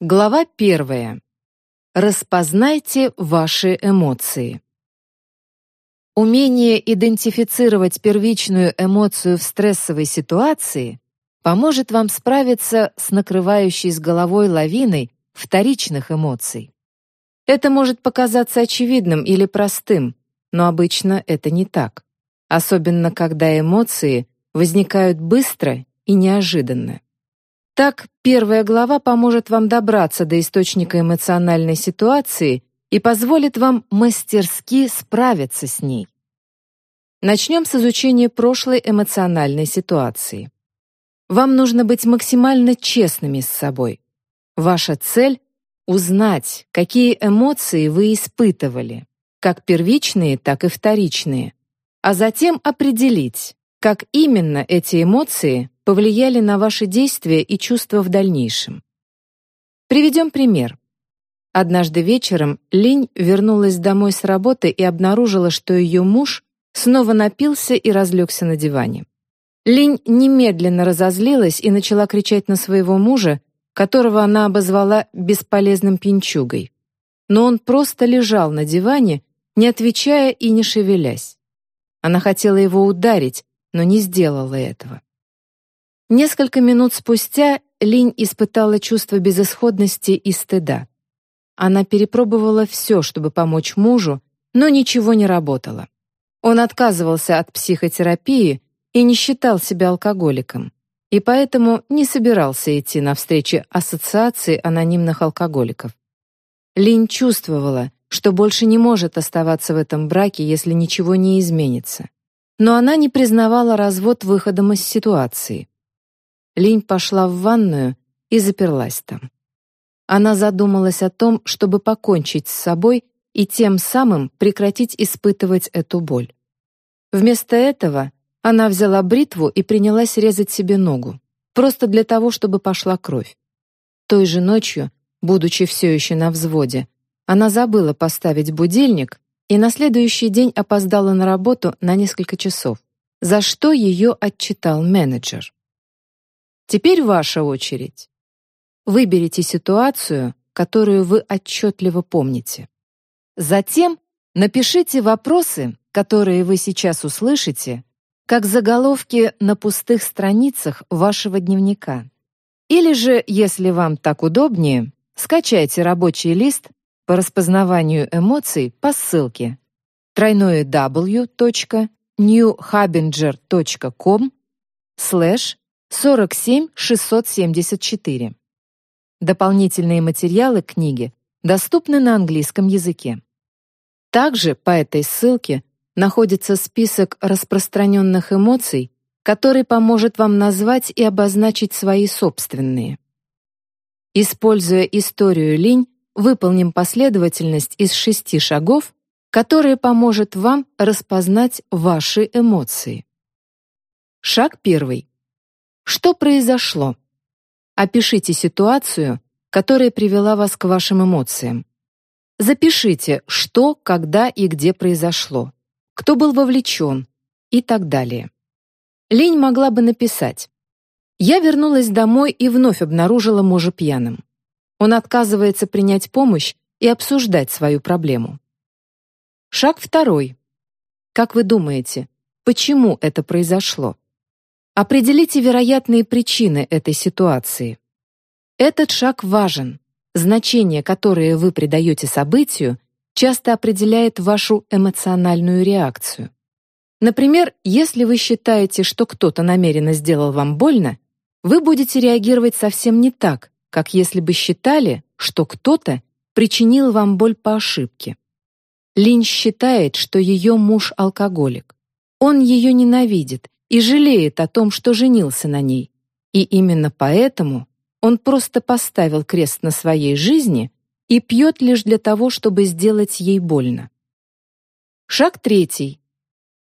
Глава первая. Распознайте ваши эмоции. Умение идентифицировать первичную эмоцию в стрессовой ситуации поможет вам справиться с накрывающей с головой лавиной вторичных эмоций. Это может показаться очевидным или простым, но обычно это не так, особенно когда эмоции возникают быстро и неожиданно. Так, первая глава поможет вам добраться до источника эмоциональной ситуации и позволит вам мастерски справиться с ней. Начнем с изучения прошлой эмоциональной ситуации. Вам нужно быть максимально честными с собой. Ваша цель — узнать, какие эмоции вы испытывали, как первичные, так и вторичные, а затем определить, как именно эти эмоции повлияли на ваши действия и чувства в дальнейшем. Приведем пример. Однажды вечером Линь вернулась домой с работы и обнаружила, что ее муж снова напился и разлегся на диване. Линь немедленно разозлилась и начала кричать на своего мужа, которого она обозвала бесполезным пьянчугой. Но он просто лежал на диване, не отвечая и не шевелясь. Она хотела его ударить, но не сделала этого. Несколько минут спустя Линь испытала чувство безысходности и стыда. Она перепробовала все, чтобы помочь мужу, но ничего не работало. Он отказывался от психотерапии и не считал себя алкоголиком, и поэтому не собирался идти на встречи ассоциации анонимных алкоголиков. Линь чувствовала, что больше не может оставаться в этом браке, если ничего не изменится. Но она не признавала развод выходом из ситуации. Линь пошла в ванную и заперлась там. Она задумалась о том, чтобы покончить с собой и тем самым прекратить испытывать эту боль. Вместо этого она взяла бритву и принялась резать себе ногу, просто для того, чтобы пошла кровь. Той же ночью, будучи все еще на взводе, она забыла поставить будильник и на следующий день опоздала на работу на несколько часов, за что ее отчитал менеджер. Теперь ваша очередь. Выберите ситуацию, которую вы отчетливо помните. Затем напишите вопросы, которые вы сейчас услышите, как заголовки на пустых страницах вашего дневника. Или же, если вам так удобнее, скачайте рабочий лист по распознаванию эмоций по ссылке www.newhabinger.com слэш 47 674. Дополнительные материалы книги доступны на английском языке. Также по этой ссылке находится список распространенных эмоций, который поможет вам назвать и обозначить свои собственные. Используя историю линь, выполним последовательность из шести шагов, которая поможет вам распознать ваши эмоции. Шаг первый. Что произошло? Опишите ситуацию, которая привела вас к вашим эмоциям. Запишите, что, когда и где произошло, кто был вовлечен и так далее. Лень могла бы написать «Я вернулась домой и вновь обнаружила мужа пьяным. Он отказывается принять помощь и обсуждать свою проблему». Шаг второй. Как вы думаете, почему это произошло? Определите вероятные причины этой ситуации. Этот шаг важен. Значение, которое вы придаете событию, часто определяет вашу эмоциональную реакцию. Например, если вы считаете, что кто-то намеренно сделал вам больно, вы будете реагировать совсем не так, как если бы считали, что кто-то причинил вам боль по ошибке. Линь считает, что ее муж алкоголик. Он ее ненавидит и жалеет о том, что женился на ней. И именно поэтому он просто поставил крест на своей жизни и пьет лишь для того, чтобы сделать ей больно. Шаг третий.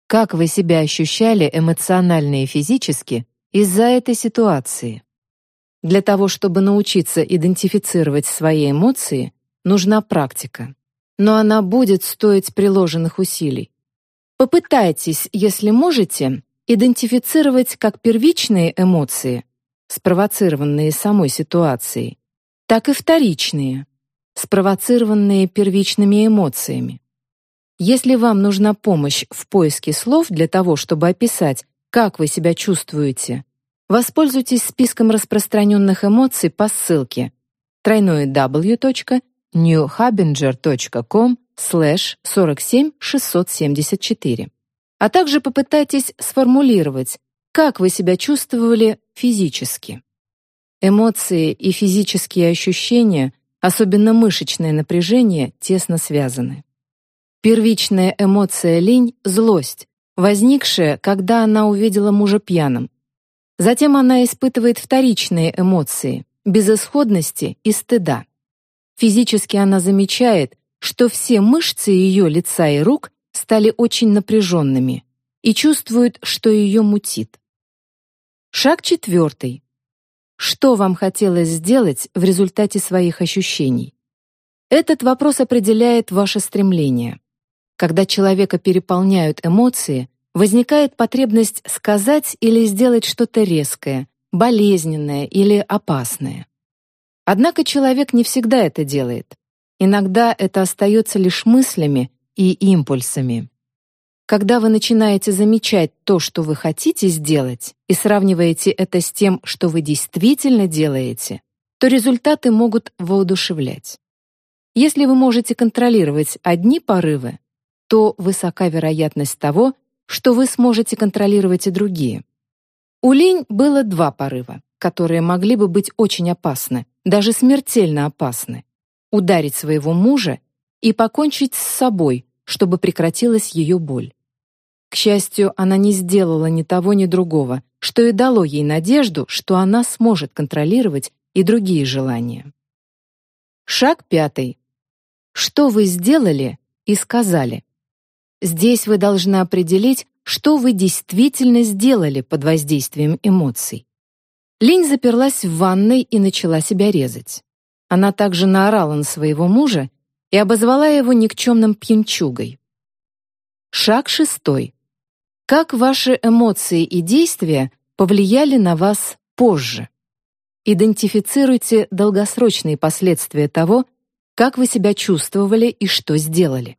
Как вы себя ощущали эмоционально и физически из-за этой ситуации? Для того, чтобы научиться идентифицировать свои эмоции, нужна практика. Но она будет стоить приложенных усилий. Попытайтесь, если можете, идентифицировать как первичные эмоции, спровоцированные самой ситуацией, так и вторичные, спровоцированные первичными эмоциями. Если вам нужна помощь в поиске слов для того, чтобы описать, как вы себя чувствуете, воспользуйтесь списком распространенных эмоций по ссылке www.newhabinger.com slash 47674, а также попытайтесь сформулировать, как вы себя чувствовали физически. Эмоции и физические ощущения, особенно мышечное напряжение, тесно связаны. Первичная эмоция лень — злость, возникшая, когда она увидела мужа пьяным. Затем она испытывает вторичные эмоции — безысходности и стыда. Физически она замечает, что все мышцы ее лица и рук стали очень напряженными и чувствует, что ее мутит. Шаг четвертый. Что вам хотелось сделать в результате своих ощущений? Этот вопрос определяет ваше стремление. Когда человека переполняют эмоции, возникает потребность сказать или сделать что-то резкое, болезненное или опасное. Однако человек не всегда это делает. Иногда это остается лишь мыслями и импульсами. Когда вы начинаете замечать то, что вы хотите сделать, и сравниваете это с тем, что вы действительно делаете, то результаты могут воодушевлять. Если вы можете контролировать одни порывы, то высока вероятность того, что вы сможете контролировать и другие. У Линь было два порыва, которые могли бы быть очень опасны, даже смертельно опасны. Ударить своего мужа и покончить с собой, чтобы прекратилась ее боль. К счастью, она не сделала ни того, ни другого, что и дало ей надежду, что она сможет контролировать и другие желания. Шаг пятый. Что вы сделали и сказали? Здесь вы должны определить, что вы действительно сделали под воздействием эмоций. Линь заперлась в ванной и начала себя резать. Она также наорала на своего мужа и обозвала его никчемным пьянчугой. Шаг шестой. Как ваши эмоции и действия повлияли на вас позже? Идентифицируйте долгосрочные последствия того, как вы себя чувствовали и что сделали.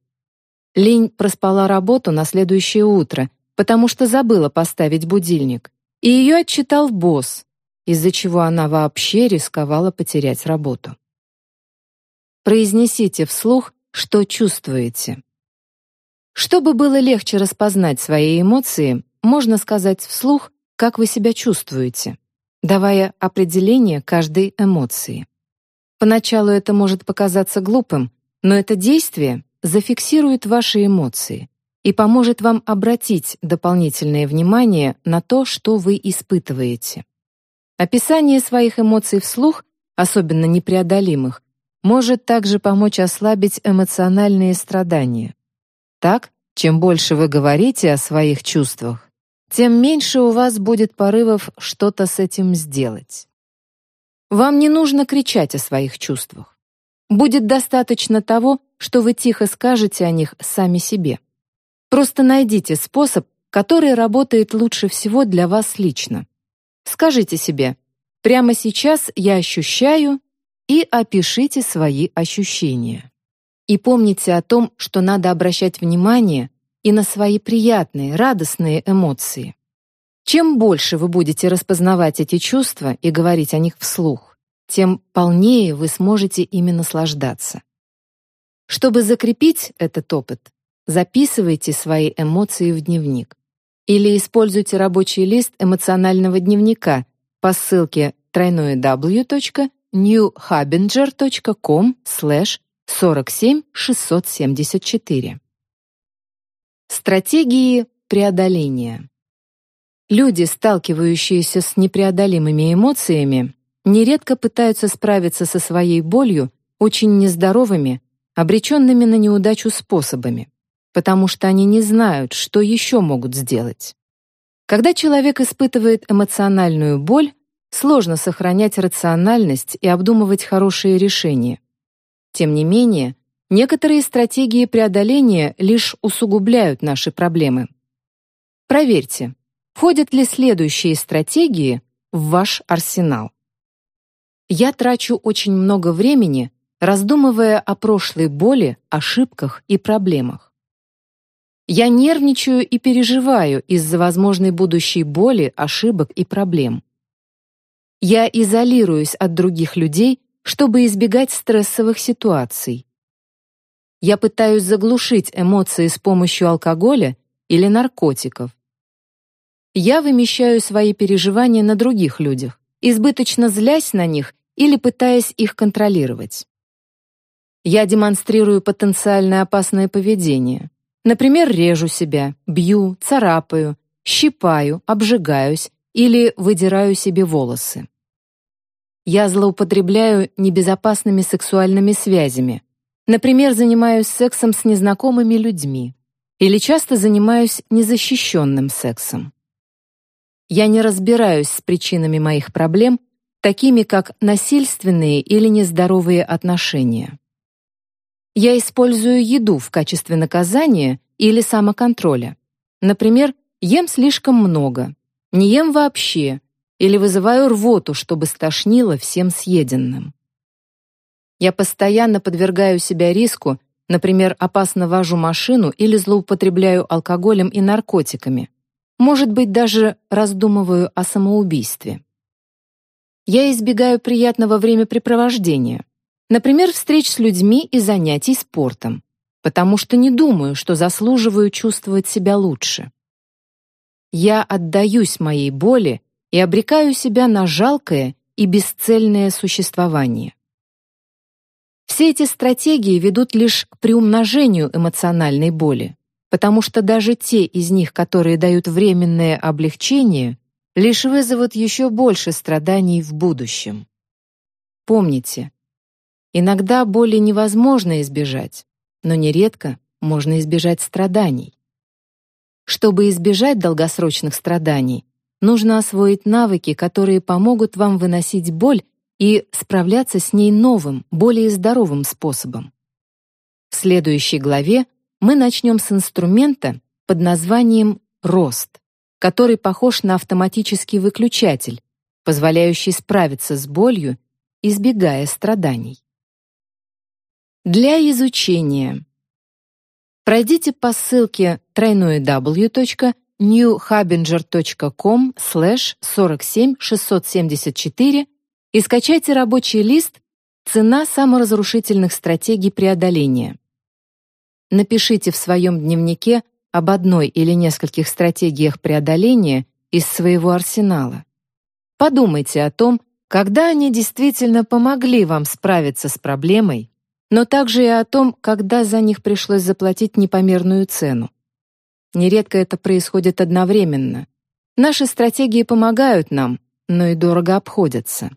Линь проспала работу на следующее утро, потому что забыла поставить будильник, и ее отчитал босс, из-за чего она вообще рисковала потерять работу. Произнесите вслух, что чувствуете. Чтобы было легче распознать свои эмоции, можно сказать вслух, как вы себя чувствуете, давая определение каждой эмоции. Поначалу это может показаться глупым, но это действие зафиксирует ваши эмоции и поможет вам обратить дополнительное внимание на то, что вы испытываете. Описание своих эмоций вслух, особенно непреодолимых, может также помочь ослабить эмоциональные страдания. Так, чем больше вы говорите о своих чувствах, тем меньше у вас будет порывов что-то с этим сделать. Вам не нужно кричать о своих чувствах. Будет достаточно того, что вы тихо скажете о них сами себе. Просто найдите способ, который работает лучше всего для вас лично. Скажите себе «Прямо сейчас я ощущаю» и опишите свои ощущения. И помните о том, что надо обращать внимание и на свои приятные, радостные эмоции. Чем больше вы будете распознавать эти чувства и говорить о них вслух, тем полнее вы сможете ими наслаждаться. Чтобы закрепить этот опыт, записывайте свои эмоции в дневник или используйте рабочий лист эмоционального дневника по ссылке www.newhabinger.com 47674. Стратегии преодоления. Люди, сталкивающиеся с непреодолимыми эмоциями, нередко пытаются справиться со своей болью очень нездоровыми, обреченными на неудачу способами, потому что они не знают, что еще могут сделать. Когда человек испытывает эмоциональную боль, сложно сохранять рациональность и обдумывать хорошие решения. Тем не менее, некоторые стратегии преодоления лишь усугубляют наши проблемы. Проверьте, входят ли следующие стратегии в ваш арсенал. Я трачу очень много времени, раздумывая о прошлой боли, ошибках и проблемах. Я нервничаю и переживаю из-за возможной будущей боли, ошибок и проблем. Я изолируюсь от других людей, чтобы избегать стрессовых ситуаций. Я пытаюсь заглушить эмоции с помощью алкоголя или наркотиков. Я вымещаю свои переживания на других людях, избыточно злясь на них или пытаясь их контролировать. Я демонстрирую потенциально опасное поведение. Например, режу себя, бью, царапаю, щипаю, обжигаюсь или выдираю себе волосы. Я злоупотребляю небезопасными сексуальными связями. Например, занимаюсь сексом с незнакомыми людьми или часто занимаюсь незащищенным сексом. Я не разбираюсь с причинами моих проблем, такими как насильственные или нездоровые отношения. Я использую еду в качестве наказания или самоконтроля. Например, ем слишком много, не ем вообще или вызываю рвоту, чтобы стошнило всем съеденным. Я постоянно подвергаю себя риску, например, опасно вожу машину или злоупотребляю алкоголем и наркотиками, может быть, даже раздумываю о самоубийстве. Я избегаю приятного времяпрепровождения, например, встреч с людьми и занятий спортом, потому что не думаю, что заслуживаю чувствовать себя лучше. Я отдаюсь моей боли и обрекаю себя на жалкое и бесцельное существование. Все эти стратегии ведут лишь к приумножению эмоциональной боли потому что даже те из них, которые дают временное облегчение, лишь вызовут еще больше страданий в будущем. Помните, иногда боли невозможно избежать, но нередко можно избежать страданий. Чтобы избежать долгосрочных страданий, нужно освоить навыки, которые помогут вам выносить боль и справляться с ней новым, более здоровым способом. В следующей главе мы начнем с инструмента под названием «рост», который похож на автоматический выключатель, позволяющий справиться с болью, избегая страданий. Для изучения. Пройдите по ссылке www.newhabinger.com 47674 и скачайте рабочий лист «Цена саморазрушительных стратегий преодоления». Напишите в своем дневнике об одной или нескольких стратегиях преодоления из своего арсенала. Подумайте о том, когда они действительно помогли вам справиться с проблемой, но также и о том, когда за них пришлось заплатить непомерную цену. Нередко это происходит одновременно. Наши стратегии помогают нам, но и дорого обходятся.